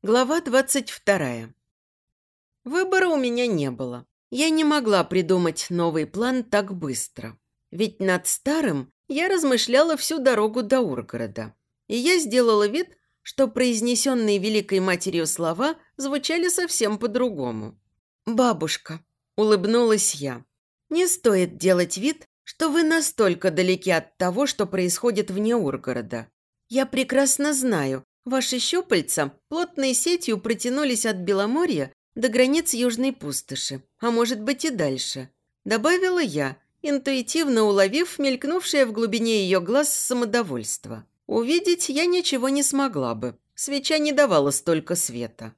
Глава двадцать вторая. Выбора у меня не было. Я не могла придумать новый план так быстро. Ведь над старым я размышляла всю дорогу до Ургорода. И я сделала вид, что произнесенные Великой Матерью слова звучали совсем по-другому. «Бабушка», – улыбнулась я, – «не стоит делать вид, что вы настолько далеки от того, что происходит вне Ургорода. Я прекрасно знаю, Ваши щупальца плотной сетью протянулись от Беломорья до границ Южной пустоши, а может быть и дальше. Добавила я, интуитивно уловив мелькнувшее в глубине ее глаз самодовольство. Увидеть я ничего не смогла бы. Свеча не давала столько света.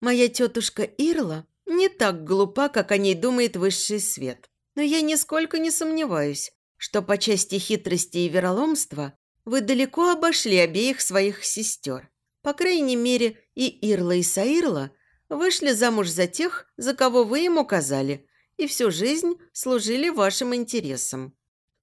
Моя тетушка Ирла не так глупа, как о ней думает высший свет. Но я нисколько не сомневаюсь, что по части хитрости и вероломства вы далеко обошли обеих своих сестер. По крайней мере, и Ирла, и Саирла вышли замуж за тех, за кого вы им указали, и всю жизнь служили вашим интересам.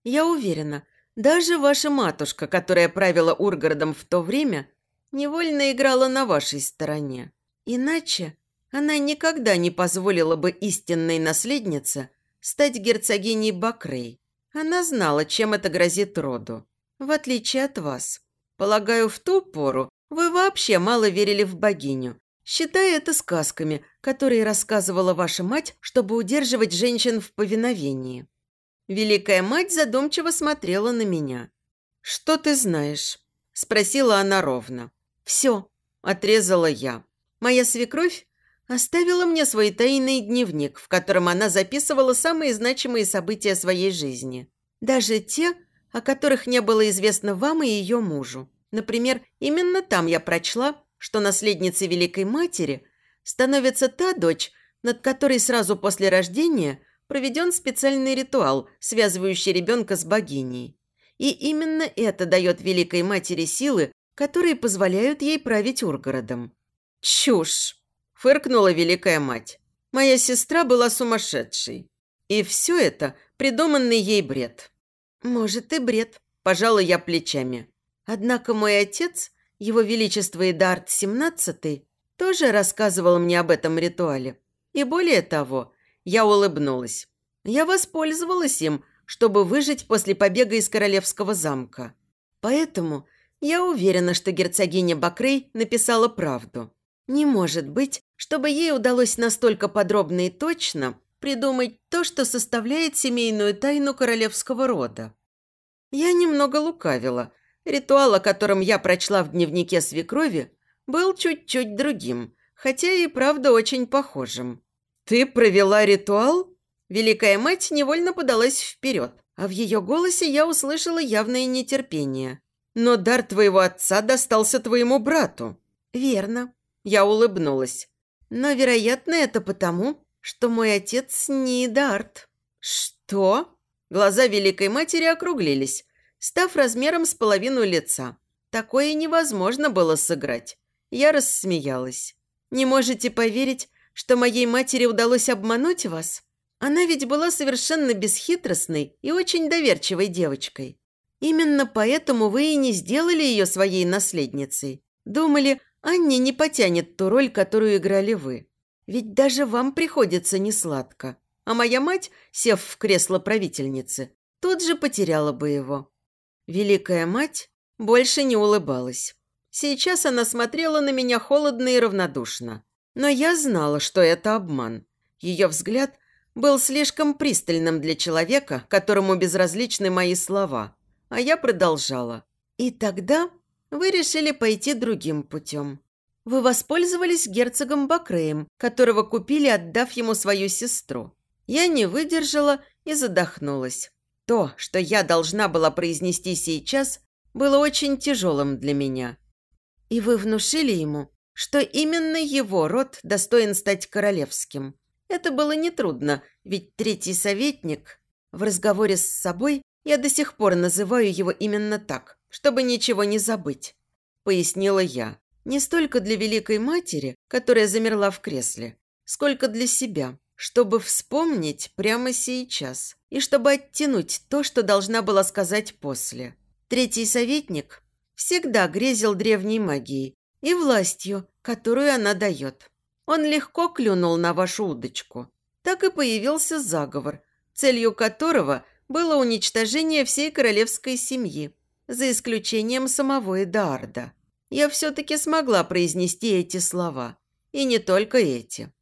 Я уверена, даже ваша матушка, которая правила Ургородом в то время, невольно играла на вашей стороне. Иначе она никогда не позволила бы истинной наследнице стать герцогиней Бакрей. Она знала, чем это грозит роду, в отличие от вас. Полагаю, в ту пору вы вообще мало верили в богиню, считая это сказками, которые рассказывала ваша мать, чтобы удерживать женщин в повиновении. Великая мать задумчиво смотрела на меня. «Что ты знаешь?» – спросила она ровно. «Все», – отрезала я. Моя свекровь оставила мне свой тайный дневник, в котором она записывала самые значимые события своей жизни. Даже те, о которых не было известно вам и ее мужу. Например, именно там я прочла, что наследницей Великой Матери становится та дочь, над которой сразу после рождения проведен специальный ритуал, связывающий ребенка с богиней. И именно это дает Великой Матери силы, которые позволяют ей править Ургородом. «Чушь!» – фыркнула Великая Мать. «Моя сестра была сумасшедшей. И все это – придуманный ей бред». «Может, и бред», – пожала я плечами. Однако мой отец, его величество Эдарт XVII, тоже рассказывал мне об этом ритуале. И более того, я улыбнулась. Я воспользовалась им, чтобы выжить после побега из королевского замка. Поэтому я уверена, что герцогиня Бакрей написала правду. Не может быть, чтобы ей удалось настолько подробно и точно придумать то, что составляет семейную тайну королевского рода. Я немного лукавила, Ритуал, о котором я прочла в дневнике свекрови, был чуть-чуть другим, хотя и правда очень похожим. «Ты провела ритуал?» Великая мать невольно подалась вперед, а в ее голосе я услышала явное нетерпение. «Но дар твоего отца достался твоему брату». «Верно». Я улыбнулась. «Но, вероятно, это потому, что мой отец не Дарт». «Что?» Глаза Великой Матери округлились, став размером с половину лица. Такое невозможно было сыграть. Я рассмеялась. «Не можете поверить, что моей матери удалось обмануть вас? Она ведь была совершенно бесхитростной и очень доверчивой девочкой. Именно поэтому вы и не сделали ее своей наследницей. Думали, Анне не потянет ту роль, которую играли вы. Ведь даже вам приходится несладко. А моя мать, сев в кресло правительницы, тут же потеряла бы его. Великая мать больше не улыбалась. Сейчас она смотрела на меня холодно и равнодушно. Но я знала, что это обман. Ее взгляд был слишком пристальным для человека, которому безразличны мои слова. А я продолжала. И тогда вы решили пойти другим путем. Вы воспользовались герцогом Бакреем, которого купили, отдав ему свою сестру. Я не выдержала и задохнулась. То, что я должна была произнести сейчас, было очень тяжелым для меня. И вы внушили ему, что именно его род достоин стать королевским. Это было нетрудно, ведь третий советник... В разговоре с собой я до сих пор называю его именно так, чтобы ничего не забыть. Пояснила я. Не столько для Великой Матери, которая замерла в кресле, сколько для себя, чтобы вспомнить прямо сейчас и чтобы оттянуть то, что должна была сказать после. Третий советник всегда грезил древней магией и властью, которую она дает. Он легко клюнул на вашу удочку. Так и появился заговор, целью которого было уничтожение всей королевской семьи, за исключением самого Эдарда. Я все-таки смогла произнести эти слова. И не только эти.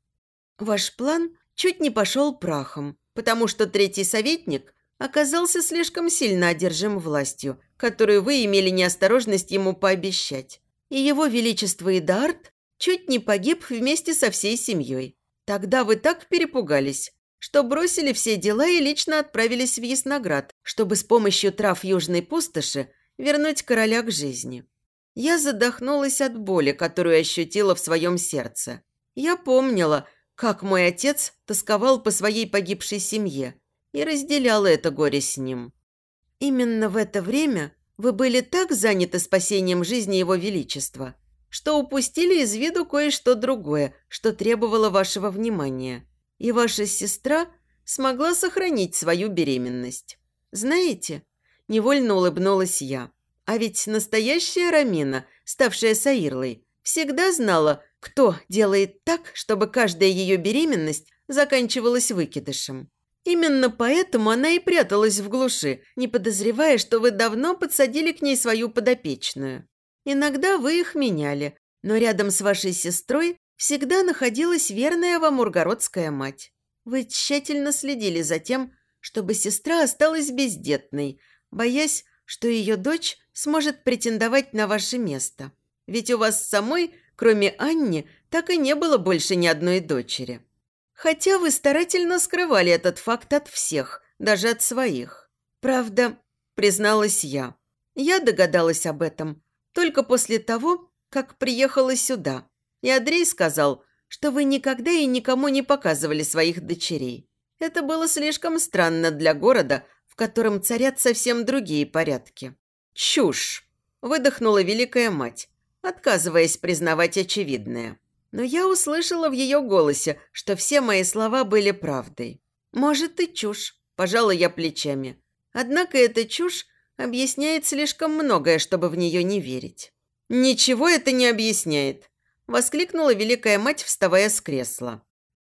Ваш план чуть не пошел прахом, потому что третий советник оказался слишком сильно одержим властью, которую вы имели неосторожность ему пообещать. И его величество Идард чуть не погиб вместе со всей семьей. Тогда вы так перепугались, что бросили все дела и лично отправились в Ясноград, чтобы с помощью трав Южной пустоши вернуть короля к жизни. Я задохнулась от боли, которую ощутила в своем сердце. Я помнила, как мой отец тосковал по своей погибшей семье и разделяла это горе с ним. Именно в это время вы были так заняты спасением жизни Его Величества, что упустили из виду кое-что другое, что требовало вашего внимания. И ваша сестра смогла сохранить свою беременность. Знаете, невольно улыбнулась я. А ведь настоящая Рамина, ставшая Саирлой, всегда знала, кто делает так, чтобы каждая ее беременность заканчивалась выкидышем. Именно поэтому она и пряталась в глуши, не подозревая, что вы давно подсадили к ней свою подопечную. Иногда вы их меняли, но рядом с вашей сестрой всегда находилась верная вам ургородская мать. Вы тщательно следили за тем, чтобы сестра осталась бездетной, боясь, что ее дочь сможет претендовать на ваше место. Ведь у вас самой, кроме Анни, так и не было больше ни одной дочери. Хотя вы старательно скрывали этот факт от всех, даже от своих. Правда, призналась я. Я догадалась об этом только после того, как приехала сюда. И Андрей сказал, что вы никогда и никому не показывали своих дочерей. Это было слишком странно для города, в котором царят совсем другие порядки. «Чушь!» – выдохнула Великая Мать, отказываясь признавать очевидное. Но я услышала в ее голосе, что все мои слова были правдой. «Может, и чушь», – пожала я плечами. Однако эта чушь объясняет слишком многое, чтобы в нее не верить. «Ничего это не объясняет», – воскликнула Великая Мать, вставая с кресла.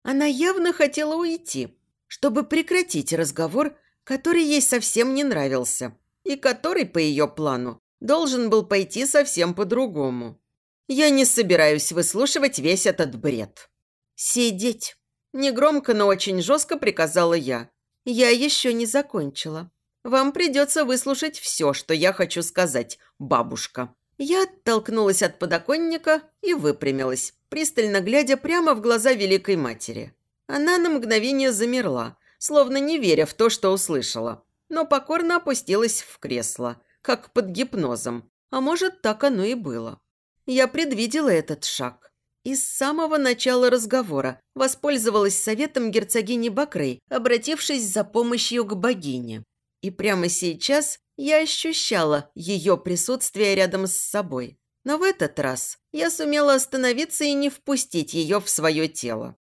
Она явно хотела уйти, чтобы прекратить разговор, который ей совсем не нравился, и который, по ее плану, должен был пойти совсем по-другому. Я не собираюсь выслушивать весь этот бред. «Сидеть!» – негромко, но очень жестко приказала я. «Я еще не закончила. Вам придется выслушать все, что я хочу сказать, бабушка». Я оттолкнулась от подоконника и выпрямилась, пристально глядя прямо в глаза Великой Матери. Она на мгновение замерла, словно не веря в то, что услышала, но покорно опустилась в кресло – как под гипнозом. А может, так оно и было. Я предвидела этот шаг. И с самого начала разговора воспользовалась советом герцогини Бакрей, обратившись за помощью к богине. И прямо сейчас я ощущала ее присутствие рядом с собой. Но в этот раз я сумела остановиться и не впустить ее в свое тело.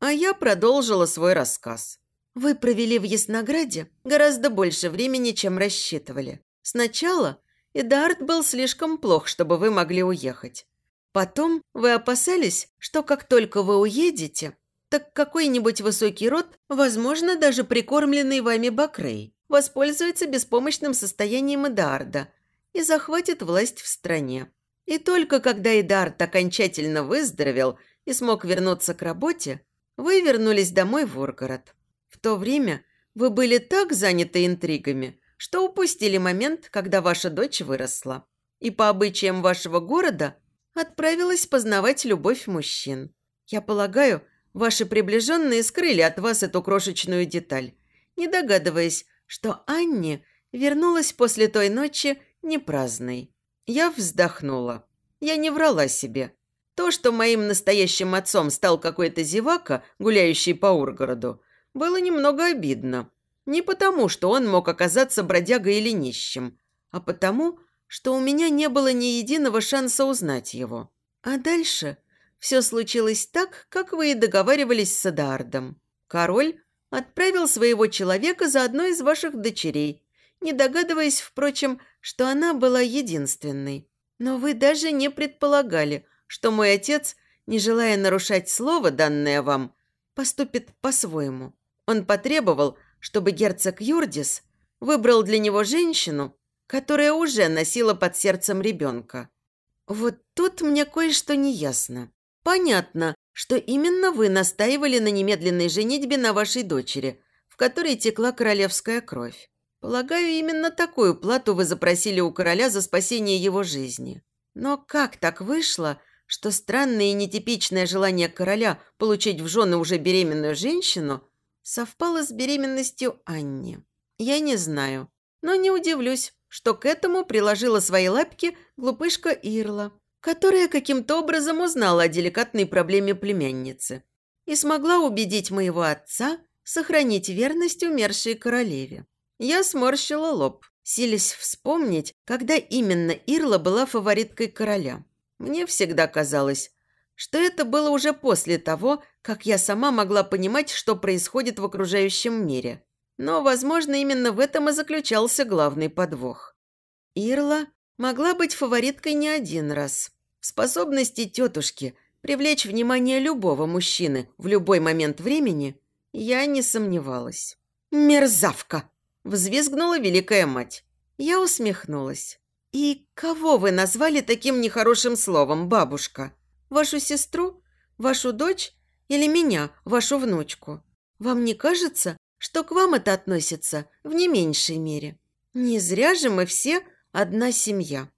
А я продолжила свой рассказ. Вы провели в Яснограде гораздо больше времени, чем рассчитывали. Сначала Эдард был слишком плох, чтобы вы могли уехать. Потом вы опасались, что как только вы уедете, так какой-нибудь высокий род, возможно, даже прикормленный вами Бакрей, воспользуется беспомощным состоянием Эдарда и захватит власть в стране. И только когда Эдард окончательно выздоровел и смог вернуться к работе, вы вернулись домой в Ургород. В то время вы были так заняты интригами, что упустили момент, когда ваша дочь выросла. И по обычаям вашего города отправилась познавать любовь мужчин. Я полагаю, ваши приближенные скрыли от вас эту крошечную деталь, не догадываясь, что Анне вернулась после той ночи непраздной. Я вздохнула. Я не врала себе. То, что моим настоящим отцом стал какой-то зевака, гуляющий по Ургороду, было немного обидно. Не потому, что он мог оказаться бродягой или нищим, а потому, что у меня не было ни единого шанса узнать его. А дальше все случилось так, как вы и договаривались с Эдардом. Король отправил своего человека за одной из ваших дочерей, не догадываясь, впрочем, что она была единственной. Но вы даже не предполагали, что мой отец, не желая нарушать слово, данное вам, поступит по-своему. Он потребовал, чтобы герцог Юрдис выбрал для него женщину, которая уже носила под сердцем ребенка. Вот тут мне кое-что не ясно. Понятно, что именно вы настаивали на немедленной женитьбе на вашей дочери, в которой текла королевская кровь. Полагаю, именно такую плату вы запросили у короля за спасение его жизни. Но как так вышло, что странное и нетипичное желание короля получить в жены уже беременную женщину совпало с беременностью Анни? Я не знаю, но не удивлюсь, что к этому приложила свои лапки глупышка Ирла, которая каким-то образом узнала о деликатной проблеме племянницы и смогла убедить моего отца сохранить верность умершей королеве. Я сморщила лоб, силясь вспомнить, когда именно Ирла была фавориткой короля. Мне всегда казалось, что это было уже после того, как я сама могла понимать, что происходит в окружающем мире. Но, возможно, именно в этом и заключался главный подвох. Ирла могла быть фавориткой не один раз. В способности тетушки привлечь внимание любого мужчины в любой момент времени я не сомневалась. «Мерзавка!» – взвизгнула великая мать. Я усмехнулась. «И кого вы назвали таким нехорошим словом, бабушка? Вашу сестру? Вашу дочь? Или меня, вашу внучку? Вам не кажется, что к вам это относится в не меньшей мере? Не зря же мы все одна семья».